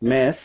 Miss